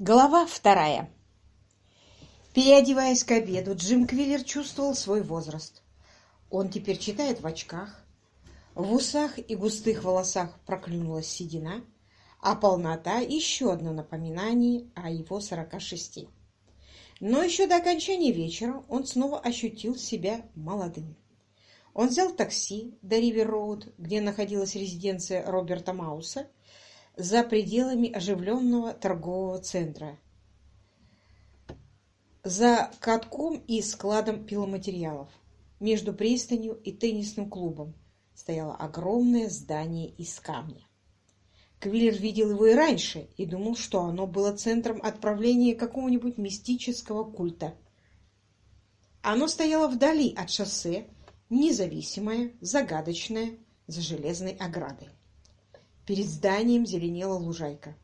Глава вторая. Переодеваясь к обеду, Джим Квиллер чувствовал свой возраст. Он теперь читает в очках, в усах и густых волосах проклюнулась седина, а полнота — еще одно напоминание о его сорока шести. Но еще до окончания вечера он снова ощутил себя молодым. Он взял такси до Ривер-Роуд, где находилась резиденция Роберта Мауса, за пределами оживленного торгового центра, за катком и складом пиломатериалов. Между пристанью и теннисным клубом стояло огромное здание из камня. Квиллер видел его и раньше и думал, что оно было центром отправления какого-нибудь мистического культа. Оно стояло вдали от шоссе, независимое, загадочное, за железной оградой. Перед зданием зеленела лужайка.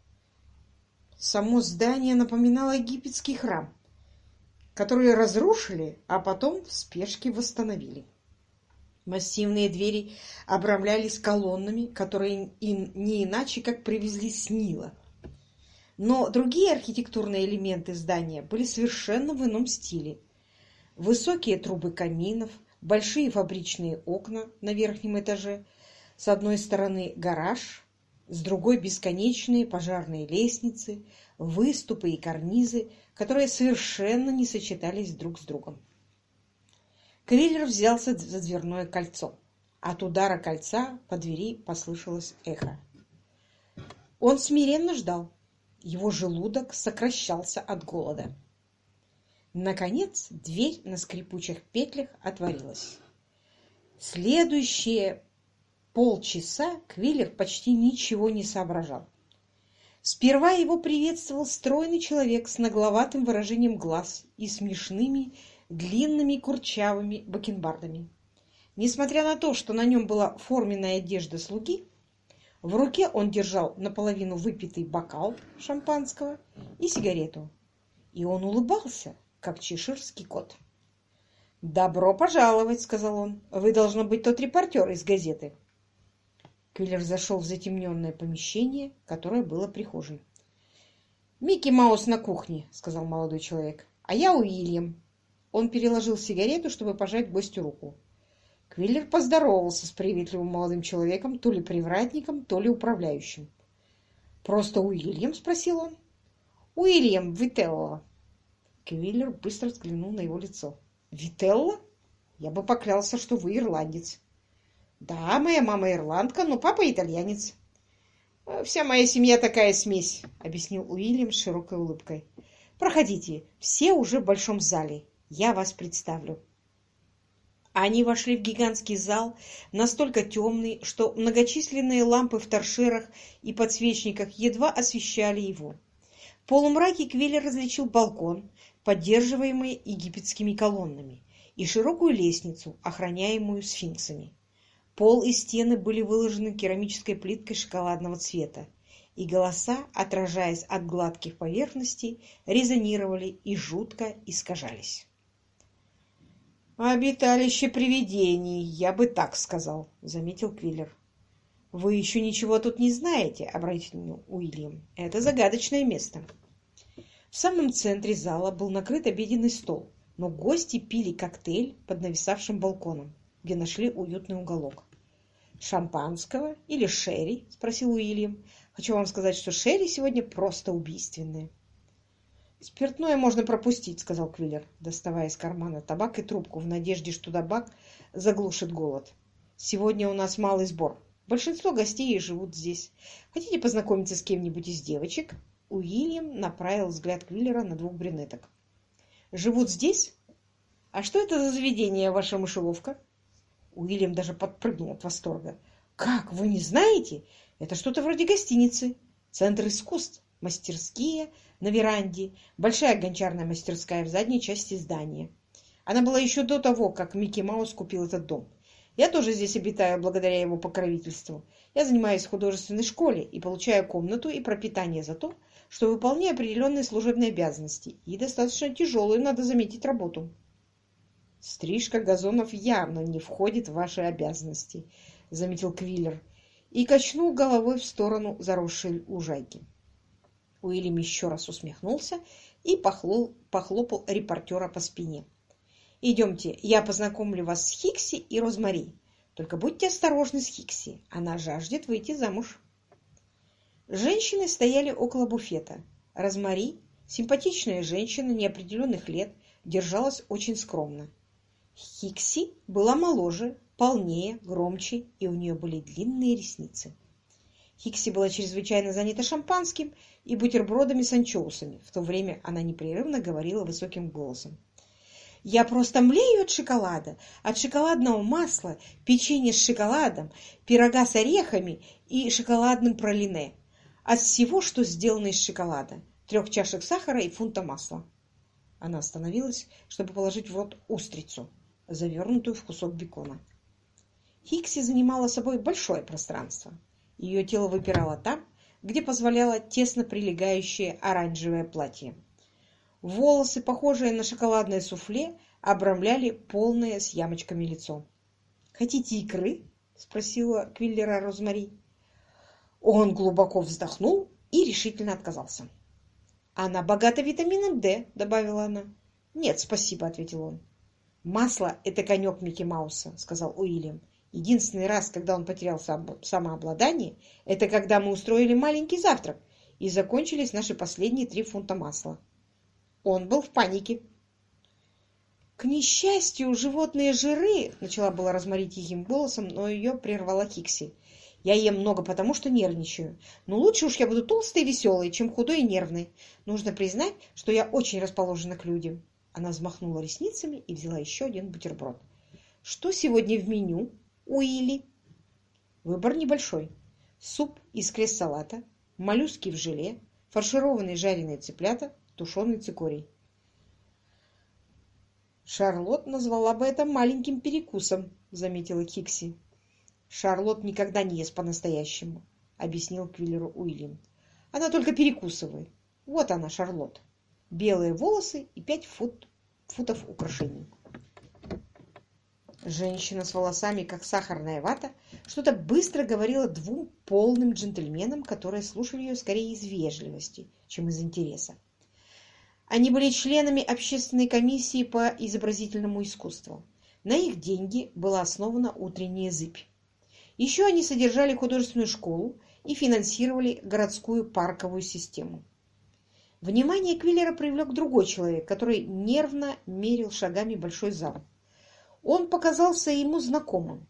Само здание напоминало египетский храм, который разрушили, а потом в спешке восстановили. Массивные двери обрамлялись колоннами, которые не иначе как привезли с Нила. Но другие архитектурные элементы здания были совершенно в ином стиле. Высокие трубы каминов, большие фабричные окна на верхнем этаже, с одной стороны гараж, с другой бесконечные пожарные лестницы, выступы и карнизы, которые совершенно не сочетались друг с другом. Криллер взялся за дверное кольцо. От удара кольца по двери послышалось эхо. Он смиренно ждал. Его желудок сокращался от голода. Наконец дверь на скрипучих петлях отворилась. Следующие полчаса Квиллер почти ничего не соображал. Сперва его приветствовал стройный человек с нагловатым выражением глаз и смешными длинными курчавыми бакенбардами. Несмотря на то, что на нем была форменная одежда слуги, в руке он держал наполовину выпитый бокал шампанского и сигарету. И он улыбался, как чеширский кот. «Добро пожаловать», — сказал он. «Вы, должно быть, тот репортер из газеты». Квиллер зашел в затемненное помещение, которое было прихожей. «Микки Маус на кухне», — сказал молодой человек. «А я Уильям. Он переложил сигарету, чтобы пожать гостю руку. Квиллер поздоровался с приветливым молодым человеком, то ли привратником, то ли управляющим. «Просто Уильям?» — спросил он. «Уильям Вителло». Квиллер быстро взглянул на его лицо. «Вителло? Я бы поклялся, что вы ирландец». «Да, моя мама ирландка, но папа итальянец». «Вся моя семья такая смесь», — объяснил Уильям с широкой улыбкой. «Проходите, все уже в большом зале. Я вас представлю. Они вошли в гигантский зал, настолько темный, что многочисленные лампы в торшерах и подсвечниках едва освещали его. В полумраке Квиллер различил балкон, поддерживаемый египетскими колоннами, и широкую лестницу, охраняемую сфинксами. Пол и стены были выложены керамической плиткой шоколадного цвета, и голоса, отражаясь от гладких поверхностей, резонировали и жутко искажались. «Обиталище привидений, я бы так сказал», — заметил Квиллер. «Вы еще ничего тут не знаете», — обратил Уильям. «Это загадочное место». В самом центре зала был накрыт обеденный стол, но гости пили коктейль под нависавшим балконом, где нашли уютный уголок. «Шампанского или шерри?» — спросил Уильям. «Хочу вам сказать, что шерри сегодня просто убийственные». «Спиртное можно пропустить», — сказал Квиллер, доставая из кармана табак и трубку в надежде, что табак заглушит голод. «Сегодня у нас малый сбор. Большинство гостей живут здесь. Хотите познакомиться с кем-нибудь из девочек?» Уильям направил взгляд Квиллера на двух брюнеток. «Живут здесь? А что это за заведение, ваша мышеловка?» Уильям даже подпрыгнул от восторга. «Как, вы не знаете? Это что-то вроде гостиницы. Центр искусств, мастерские, на веранде, большая гончарная мастерская в задней части здания. Она была еще до того, как Микки Маус купил этот дом. Я тоже здесь обитаю благодаря его покровительству. Я занимаюсь в художественной школе и получаю комнату и пропитание за то, что выполняю определенные служебные обязанности и достаточно тяжелую, надо заметить, работу. Стрижка газонов явно не входит в ваши обязанности, заметил Квиллер и качнул головой в сторону заросшей лужайки. Уильям еще раз усмехнулся и похлоп, похлопал репортера по спине. «Идемте, я познакомлю вас с Хикси и Розмари. Только будьте осторожны с Хикси, она жаждет выйти замуж». Женщины стояли около буфета. Розмари, симпатичная женщина неопределенных лет, держалась очень скромно. Хикси была моложе, полнее, громче, и у нее были длинные ресницы. Хикси была чрезвычайно занята шампанским и бутербродами с анчоусами. В то время она непрерывно говорила высоким голосом. «Я просто млею от шоколада, от шоколадного масла, печенья с шоколадом, пирога с орехами и шоколадным пролине. От всего, что сделано из шоколада. Трех чашек сахара и фунта масла». Она остановилась, чтобы положить в рот устрицу, завернутую в кусок бекона. Хикси занимала собой большое пространство. Ее тело выпирало там, где позволяло тесно прилегающее оранжевое платье. Волосы, похожие на шоколадное суфле, обрамляли полное с ямочками лицо. «Хотите икры?» — спросила Квиллера Розмари. Он глубоко вздохнул и решительно отказался. «Она богата витамином D», — добавила она. «Нет, спасибо», — ответил он. «Масло — это конек Микки Мауса», — сказал Уильям. Единственный раз, когда он потерял самообладание, это когда мы устроили маленький завтрак и закончились наши последние три фунта масла. Он был в панике. «К несчастью, животные жиры!» — начала была Розмари тихим голосом, но ее прервала Кикси. «Я ем много, потому что нервничаю. Но лучше уж я буду толстой и веселой, чем худой и нервной. Нужно признать, что я очень расположена к людям». Она взмахнула ресницами и взяла еще один бутерброд. «Что сегодня в меню?» Уилли. Выбор небольшой. Суп из крес-салата, моллюски в желе, фаршированные жареные цыплята, тушеный цикорий. Шарлот назвала бы это маленьким перекусом, заметила Кикси. Шарлот никогда не ест по-настоящему, объяснил Квиллеру Уильям. Она только перекусывает. Вот она, Шарлот. Белые волосы и пять фут, футов украшений. Женщина с волосами, как сахарная вата, что-то быстро говорила двум полным джентльменам, которые слушали ее скорее из вежливости, чем из интереса. Они были членами общественной комиссии по изобразительному искусству. На их деньги была основана утренняя зыбь. Еще они содержали художественную школу и финансировали городскую парковую систему. Внимание Квиллера привлек другой человек, который нервно мерил шагами большой зал. Он показался ему знакомым.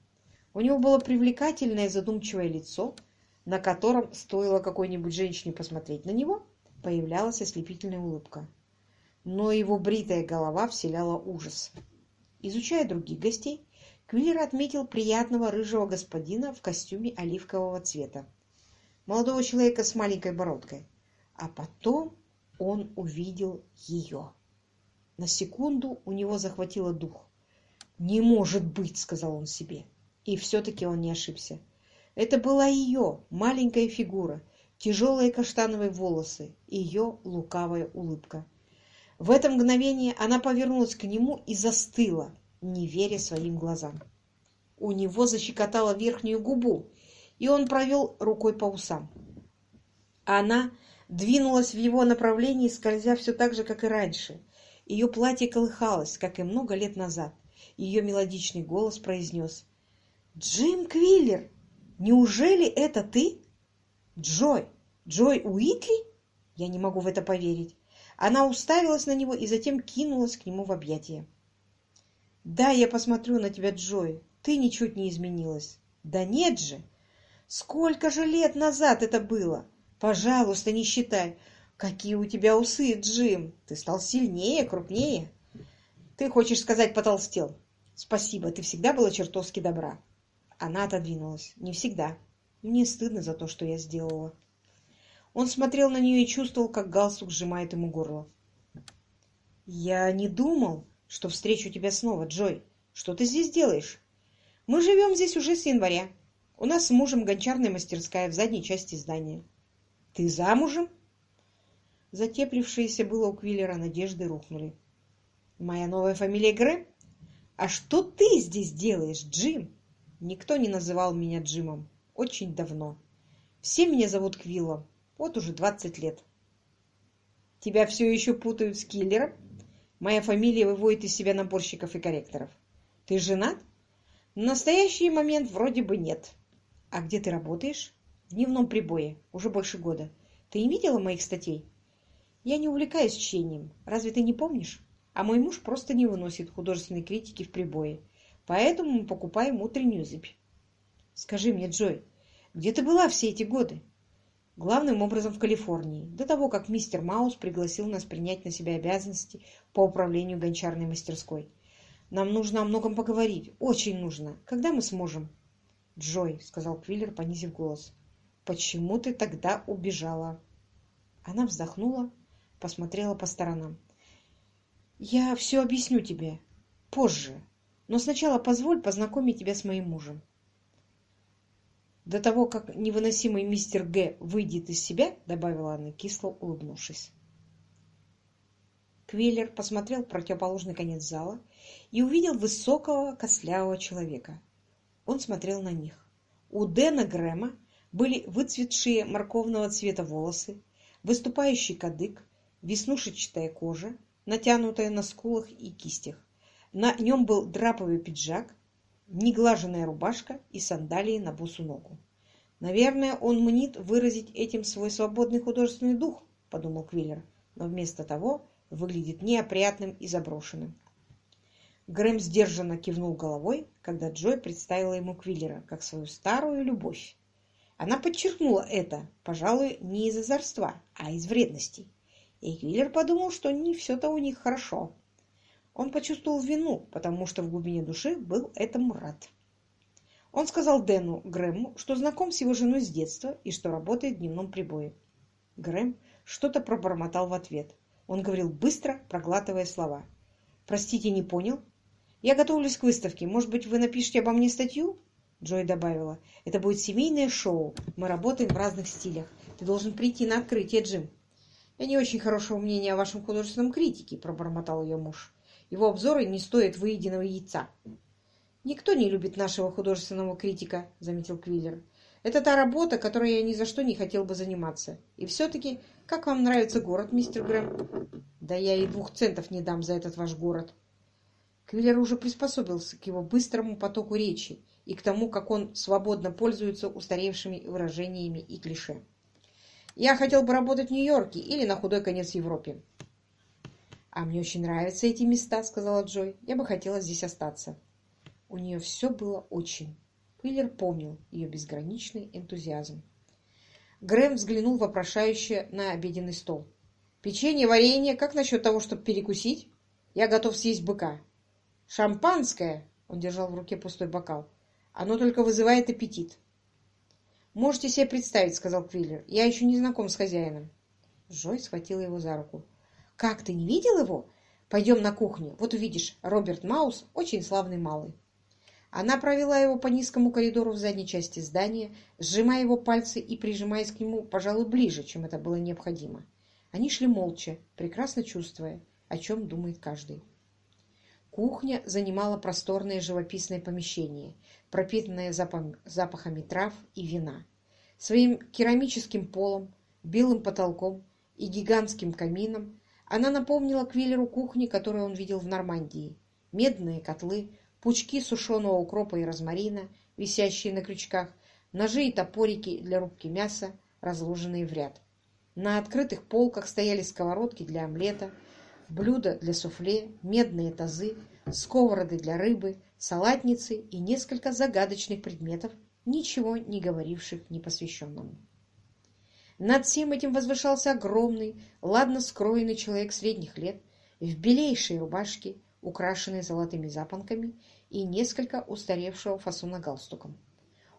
У него было привлекательное задумчивое лицо, на котором, стоило какой-нибудь женщине посмотреть на него, появлялась ослепительная улыбка. Но его бритая голова вселяла ужас. Изучая других гостей, Квиллер отметил приятного рыжего господина в костюме оливкового цвета, молодого человека с маленькой бородкой. А потом он увидел ее. На секунду у него захватило дух. «Не может быть!» — сказал он себе. И все-таки он не ошибся. Это была ее маленькая фигура, тяжелые каштановые волосы, ее лукавая улыбка. В это мгновение она повернулась к нему и застыла, не веря своим глазам. У него защекотала верхнюю губу, и он провел рукой по усам. Она двинулась в его направлении, скользя все так же, как и раньше. Ее платье колыхалось, как и много лет назад. Ее мелодичный голос произнес. «Джим Квиллер, неужели это ты?» «Джой! Джой Уитли?» Я не могу в это поверить. Она уставилась на него и затем кинулась к нему в объятия. «Да, я посмотрю на тебя, Джой. Ты ничуть не изменилась». «Да нет же! Сколько же лет назад это было? Пожалуйста, не считай. Какие у тебя усы, Джим! Ты стал сильнее, крупнее. Ты хочешь сказать, потолстел? Спасибо, ты всегда была чертовски добра. Она отодвинулась. Не всегда. Мне стыдно за то, что я сделала. Он смотрел на нее и чувствовал, как галстук сжимает ему горло. «Я не думал, что встречу тебя снова, Джой. Что ты здесь делаешь? Мы живем здесь уже с января. У нас с мужем гончарная мастерская в задней части здания. Ты замужем?» Затеплившиеся было у Квиллера надежды рухнули. «Моя новая фамилия Грэм? «А что ты здесь делаешь, Джим?» Никто не называл меня Джимом. Очень давно. Все меня зовут Квиллом. Вот уже двадцать лет. Тебя все еще путают с киллером? Моя фамилия выводит из себя наборщиков и корректоров. Ты женат? В настоящий момент вроде бы нет. А где ты работаешь? В дневном прибое. Уже больше года. Ты не видела моих статей? Я не увлекаюсь чтением. Разве ты не помнишь? А мой муж просто не выносит художественной критики в прибое. Поэтому мы покупаем утреннюю зыбь. Скажи мне, Джой, где ты была все эти годы? Главным образом в Калифорнии, до того, как мистер Маус пригласил нас принять на себя обязанности по управлению гончарной мастерской. Нам нужно о многом поговорить. Очень нужно. Когда мы сможем? Джой, — сказал Квиллер, понизив голос, — почему ты тогда убежала? Она вздохнула, посмотрела по сторонам. Я все объясню тебе. Позже. Но сначала позволь познакомить тебя с моим мужем. До того, как невыносимый мистер Г. выйдет из себя, добавила она, кисло улыбнувшись. Квиллер посмотрел в противоположный конец зала и увидел высокого костлявого человека. Он смотрел на них. У Дэна Грэма были выцветшие морковного цвета волосы, выступающий кадык, веснушечатая кожа, натянутая на скулах и кистях. На нем был драповый пиджак, неглаженная рубашка и сандалии на босу ногу. «Наверное, он мнит выразить этим свой свободный художественный дух», — подумал Квиллер, но вместо того выглядит неопрятным и заброшенным. Грэм сдержанно кивнул головой, когда Джой представила ему Квиллера как свою старую любовь. Она подчеркнула это, пожалуй, не из озорства, а из вредности. И Квиллер подумал, что не все-то у них хорошо. Он почувствовал вину, потому что в глубине души был этому рад. Он сказал Дэну Грэму, что знаком с его женой с детства и что работает в дневном прибое. Грэм что-то пробормотал в ответ. Он говорил быстро, проглатывая слова. «Простите, не понял. Я готовлюсь к выставке. Может быть, вы напишете обо мне статью?» Джой добавила. «Это будет семейное шоу. Мы работаем в разных стилях. Ты должен прийти на открытие, Джим». «Я не очень хорошего мнения о вашем художественном критике», — пробормотал ее муж. «Его обзоры не стоят выеденного яйца». «Никто не любит нашего художественного критика», — заметил Квиллер. «Это та работа, которой я ни за что не хотел бы заниматься. И все-таки, как вам нравится город, мистер Грэм?» «Да я и двух центов не дам за этот ваш город». Квиллер уже приспособился к его быстрому потоку речи и к тому, как он свободно пользуется устаревшими выражениями и клише. Я хотел бы работать в Нью-Йорке или на худой конец в Европе. «А мне очень нравятся эти места», — сказала Джой. «Я бы хотела здесь остаться». У нее все было очень. Квиллер помнил ее безграничный энтузиазм. Грэм взглянул вопрошающе на обеденный стол. «Печенье, варенье, как насчет того, чтобы перекусить? Я готов съесть быка». «Шампанское!» — он держал в руке пустой бокал. «Оно только вызывает аппетит. «Можете себе представить», — сказал Квиллер. «Я еще не знаком с хозяином». Джой схватила его за руку. «Как, ты не видел его? Пойдем на кухню. Вот увидишь, Роберт Маус очень славный малый». Она провела его по низкому коридору в задней части здания, сжимая его пальцы и прижимаясь к нему, пожалуй, ближе, чем это было необходимо. Они шли молча, прекрасно чувствуя, о чем думает каждый. Кухня занимала просторное живописное помещение, пропитанное запахами трав и вина. Своим керамическим полом, белым потолком и гигантским камином она напомнила Квиллеру кухни, которую он видел в Нормандии. Медные котлы, пучки сушеного укропа и розмарина, висящие на крючках, ножи и топорики для рубки мяса, разложенные в ряд. На открытых полках стояли сковородки для омлета, блюда для суфле, медные тазы, сковороды для рыбы, салатницы и несколько загадочных предметов, ничего не говоривших непосвященному. Над всем этим возвышался огромный, ладно скроенный человек средних лет, в белейшей рубашке, украшенной золотыми запонками и несколько устаревшего фасона галстуком.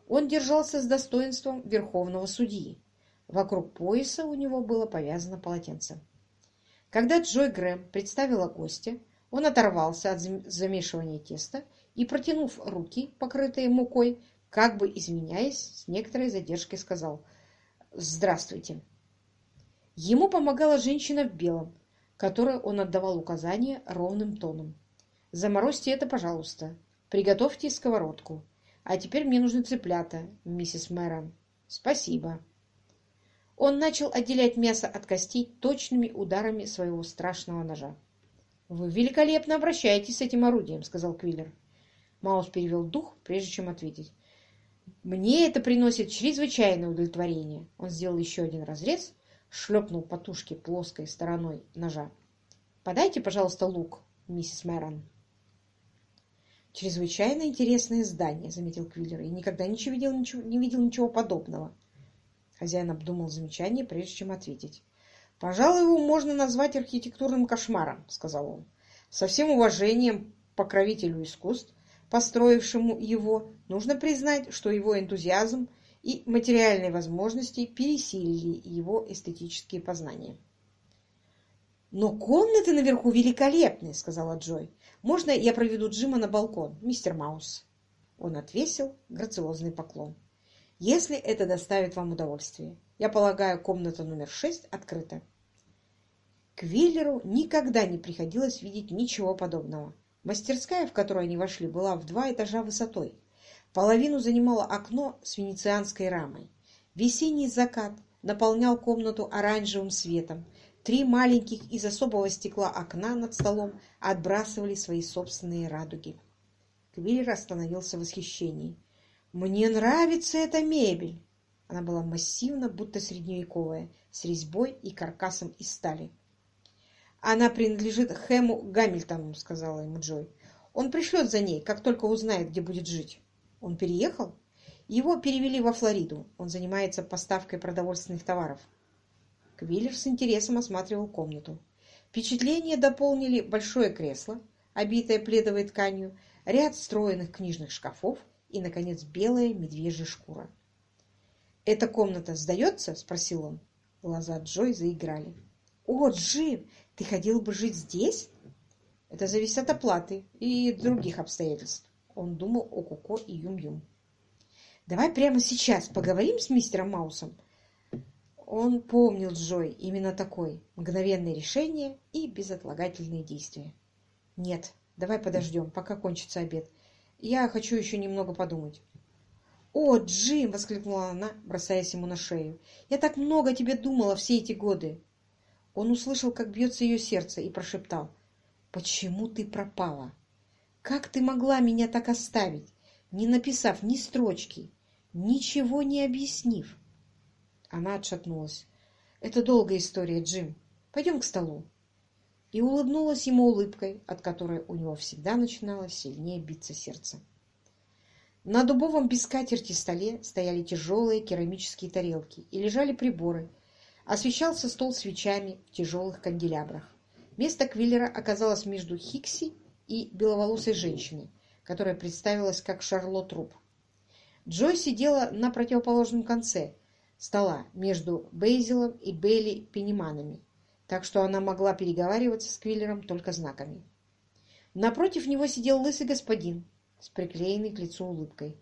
Он держался с достоинством верховного судьи. Вокруг пояса у него было повязано полотенце. Когда Джой Грэм представила гостя, он оторвался от замешивания теста и, протянув руки, покрытые мукой, как бы изменяясь, с некоторой задержкой сказал «Здравствуйте». Ему помогала женщина в белом, которой он отдавал указания ровным тоном. «Заморозьте это, пожалуйста. Приготовьте сковородку. А теперь мне нужны цыплята, миссис Мэрон. Спасибо». Он начал отделять мясо от костей точными ударами своего страшного ножа. «Вы великолепно обращаетесь с этим орудием», — сказал Квиллер. Маус перевел дух, прежде чем ответить. «Мне это приносит чрезвычайное удовлетворение». Он сделал еще один разрез, шлепнул по тушке плоской стороной ножа. «Подайте, пожалуйста, лук, миссис Мэрон». «Чрезвычайно интересное здание», — заметил Квиллер, «и никогда ничего видел, ничего, не видел ничего подобного». Хозяин обдумал замечание, прежде чем ответить. «Пожалуй, его можно назвать архитектурным кошмаром», — сказал он. «Со всем уважением покровителю искусств, построившему его, нужно признать, что его энтузиазм и материальные возможности пересилили его эстетические познания». «Но комнаты наверху великолепны», — сказала Джой. «Можно я проведу Джима на балкон, мистер Маус?» Он отвесил грациозный поклон. «Если это доставит вам удовольствие. Я полагаю, комната номер шесть открыта». Квиллеру никогда не приходилось видеть ничего подобного. Мастерская, в которую они вошли, была в два этажа высотой. Половину занимало окно с венецианской рамой. Весенний закат наполнял комнату оранжевым светом. Три маленьких из особого стекла окна над столом отбрасывали свои собственные радуги. Квиллер остановился в восхищении. «Мне нравится эта мебель!» Она была массивна, будто средневековая, с резьбой и каркасом из стали. «Она принадлежит Хэму Гамильтону», — сказала ему Джой. «Он пришлет за ней, как только узнает, где будет жить». «Он переехал?» «Его перевели во Флориду. Он занимается поставкой продовольственных товаров». Квиллер с интересом осматривал комнату. Впечатление дополнили большое кресло, обитое пледовой тканью, ряд встроенных книжных шкафов и, наконец, белая медвежья шкура. «Эта комната сдается?» — спросил он. Глаза Джой заиграли. «О, Джим, ты хотел бы жить здесь? Это зависит от оплаты и других обстоятельств. Он думал о Коко и Юм-Юм. Давай прямо сейчас поговорим с мистером Маусом. Он помнил Джой именно такой. Мгновенное решение и безотлагательные действия. Нет, давай подождем, пока кончится обед. Я хочу еще немного подумать. «О, Джим!» — воскликнула она, бросаясь ему на шею. «Я так много о тебе думала все эти годы!» Он услышал, как бьется ее сердце, и прошептал. «Почему ты пропала? Как ты могла меня так оставить, не написав ни строчки, ничего не объяснив?» Она отшатнулась. «Это долгая история, Джим. Пойдем к столу». И улыбнулась ему улыбкой, от которой у него всегда начинало сильнее биться сердце. На дубовом без столе стояли тяжелые керамические тарелки и лежали приборы – Освещался стол свечами в тяжелых канделябрах. Место Квиллера оказалось между Хикси и беловолосой женщиной, которая представилась как Шарлотт Руб. Джой сидела на противоположном конце стола между Бейзилом и Бейли Пенеманами, так что она могла переговариваться с Квиллером только знаками. Напротив него сидел лысый господин с приклеенной к лицу улыбкой.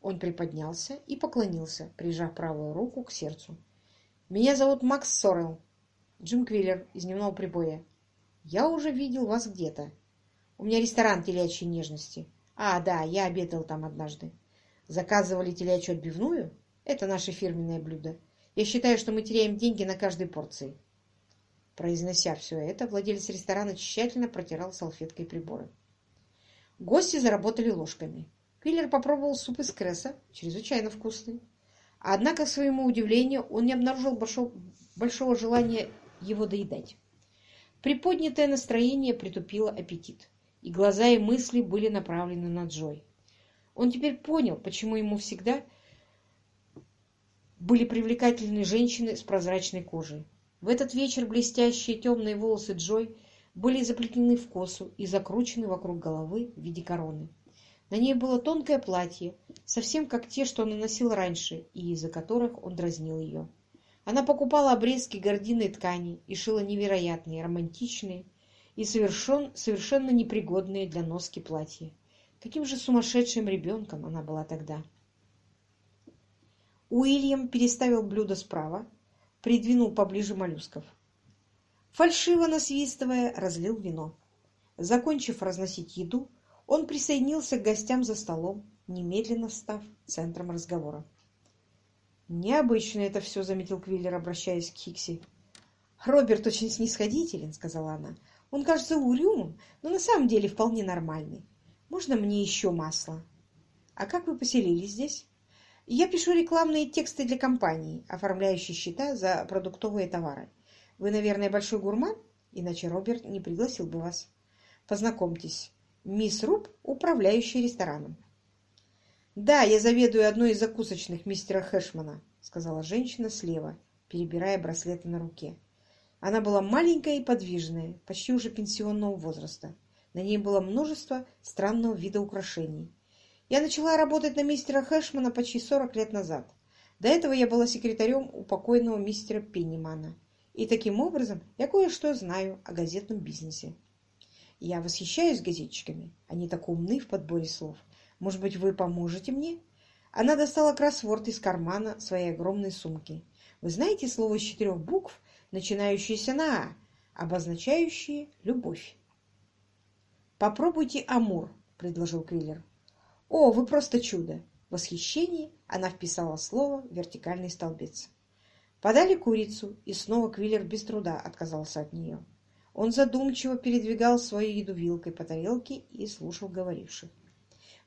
Он приподнялся и поклонился, прижав правую руку к сердцу. Меня зовут Макс Сорел. Джим Квиллер из дневного прибоя. Я уже видел вас где-то. У меня ресторан телячьей нежности. А, да, я обедал там однажды. Заказывали телячью отбивную? Это наше фирменное блюдо. Я считаю, что мы теряем деньги на каждой порции. Произнося все это, владелец ресторана тщательно протирал салфеткой приборы. Гости заработали ложками. Квиллер попробовал суп из креса, чрезвычайно вкусный. Однако, к своему удивлению, он не обнаружил большого, большого желания его доедать. Приподнятое настроение притупило аппетит, и глаза и мысли были направлены на Джой. Он теперь понял, почему ему всегда были привлекательны женщины с прозрачной кожей. В этот вечер блестящие темные волосы Джой были заплетены в косу и закручены вокруг головы в виде короны. На ней было тонкое платье, совсем как те, что она носила раньше, и из-за которых он дразнил ее. Она покупала обрезки гординой ткани и шила невероятные, романтичные и совершен, совершенно непригодные для носки платья. Каким же сумасшедшим ребенком она была тогда! Уильям переставил блюдо справа, придвинул поближе моллюсков. Фальшиво насвистывая, разлил вино. Закончив разносить еду, он присоединился к гостям за столом, немедленно став центром разговора. «Необычно это все», — заметил Квиллер, обращаясь к Хикси. «Роберт очень снисходителен», — сказала она. «Он кажется угрюмым, но на самом деле вполне нормальный. Можно мне еще масла?» «А как вы поселились здесь?» «Я пишу рекламные тексты для компании, оформляющей счета за продуктовые товары. Вы, наверное, большой гурман, иначе Роберт не пригласил бы вас. Познакомьтесь, мисс Руб, управляющая рестораном». «Да, я заведую одной из закусочных мистера Хэшмана», — сказала женщина слева, перебирая браслеты на руке. Она была маленькая и подвижная, почти уже пенсионного возраста. На ней было множество странного вида украшений. Я начала работать на мистера Хэшмана почти 40 лет назад. До этого я была секретарем у покойного мистера Пеннимана. И таким образом я кое-что знаю о газетном бизнесе. Я восхищаюсь газетчиками. Они так умны в подборе слов. Может быть, вы поможете мне?» Она достала кроссворд из кармана своей огромной сумки. «Вы знаете слово из четырех букв, начинающееся на «а», обозначающее «любовь»?» «Попробуйте «Амур», — предложил Квиллер. «О, вы просто чудо!» В восхищении она вписала слово в вертикальный столбец. Подали курицу, и снова Квиллер без труда отказался от нее. Он задумчиво передвигал свою еду вилкой по тарелке и слушал говоривших.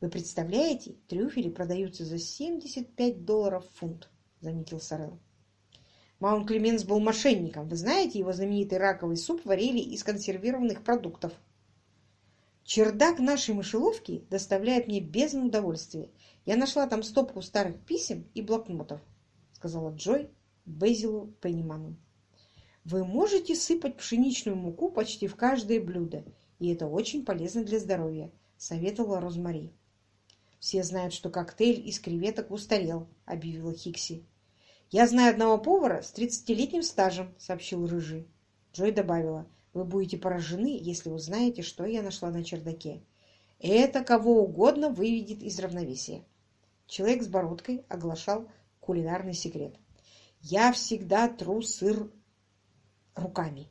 Вы представляете, трюфели продаются за 75 долларов в фунт, заметил Сорел. Маунт Клеменс был мошенником. Вы знаете, его знаменитый раковый суп варили из консервированных продуктов. Чердак нашей мышеловки доставляет мне бездну удовольствия. Я нашла там стопку старых писем и блокнотов, сказала Джой Безилу Пенниману. Вы можете сыпать пшеничную муку почти в каждое блюдо, и это очень полезно для здоровья, советовала Розмари. «Все знают, что коктейль из креветок устарел», — объявила Хикси. «Я знаю одного повара с тридцатилетним стажем», — сообщил Рыжий. Джой добавила, «Вы будете поражены, если узнаете, что я нашла на чердаке. Это кого угодно выведет из равновесия». Человек с бородкой оглашал кулинарный секрет. «Я всегда тру сыр руками,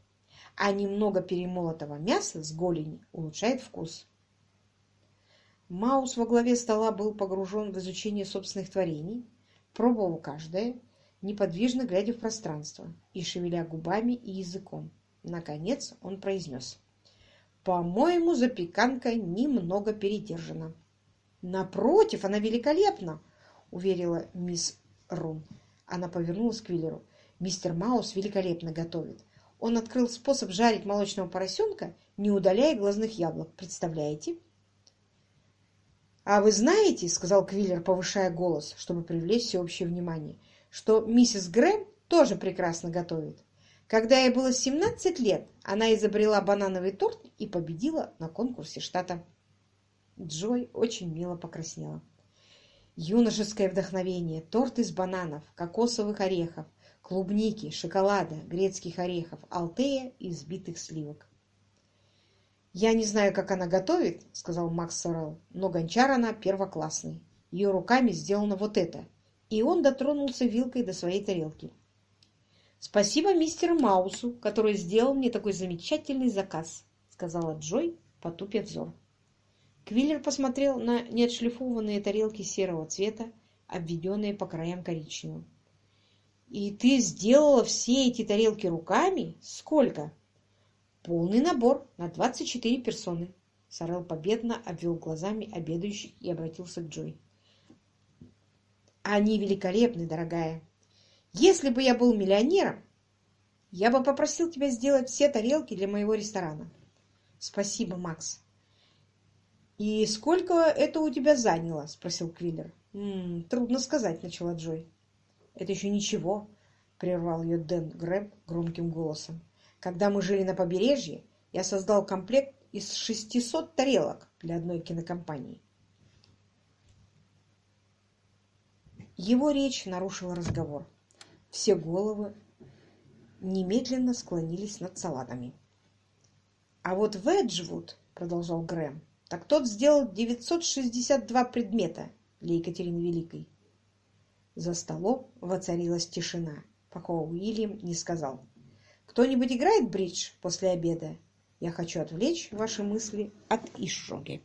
а немного перемолотого мяса с голени улучшает вкус». Маус во главе стола был погружен в изучение собственных творений, пробовал каждое, неподвижно глядя в пространство и шевеля губами и языком. Наконец он произнес. «По-моему, запеканка немного передержана». «Напротив, она великолепна!» — уверила мисс Рун. Она повернулась к Виллеру. «Мистер Маус великолепно готовит. Он открыл способ жарить молочного поросенка, не удаляя глазных яблок. Представляете?» «А вы знаете, — сказал Квиллер, повышая голос, чтобы привлечь всеобщее внимание, — что миссис Грэм тоже прекрасно готовит. Когда ей было 17 лет, она изобрела банановый торт и победила на конкурсе штата». Джой очень мило покраснела. Юношеское вдохновение, торт из бананов, кокосовых орехов, клубники, шоколада, грецких орехов, алтея и взбитых сливок. «Я не знаю, как она готовит», — сказал Макс Сорел, «но гончар она первоклассный. Ее руками сделано вот это». И он дотронулся вилкой до своей тарелки. «Спасибо мистеру Маусу, который сделал мне такой замечательный заказ», — сказала Джой, потупив взор. Квиллер посмотрел на неотшлифованные тарелки серого цвета, обведенные по краям коричневым. «И ты сделала все эти тарелки руками? Сколько?» Полный набор на 24 персоны. Сорел победно обвел глазами обедающих и обратился к Джой. Они великолепны, дорогая. Если бы я был миллионером, я бы попросил тебя сделать все тарелки для моего ресторана. Спасибо, Макс. И сколько это у тебя заняло? Спросил Квиллер. М -м, трудно сказать, начала Джой. Это еще ничего, прервал ее Дэн Грэб громким голосом. Когда мы жили на побережье, я создал комплект из 600 тарелок для одной кинокомпании. Его речь нарушила разговор. Все головы немедленно склонились над салатами. «А вот Веджвуд, — продолжал Грэм, — так тот сделал 962 предмета для Екатерины Великой». За столом воцарилась тишина, пока Уильям не сказал — кто-нибудь играет бридж после обеда? Я хочу отвлечь ваши мысли от изжоги.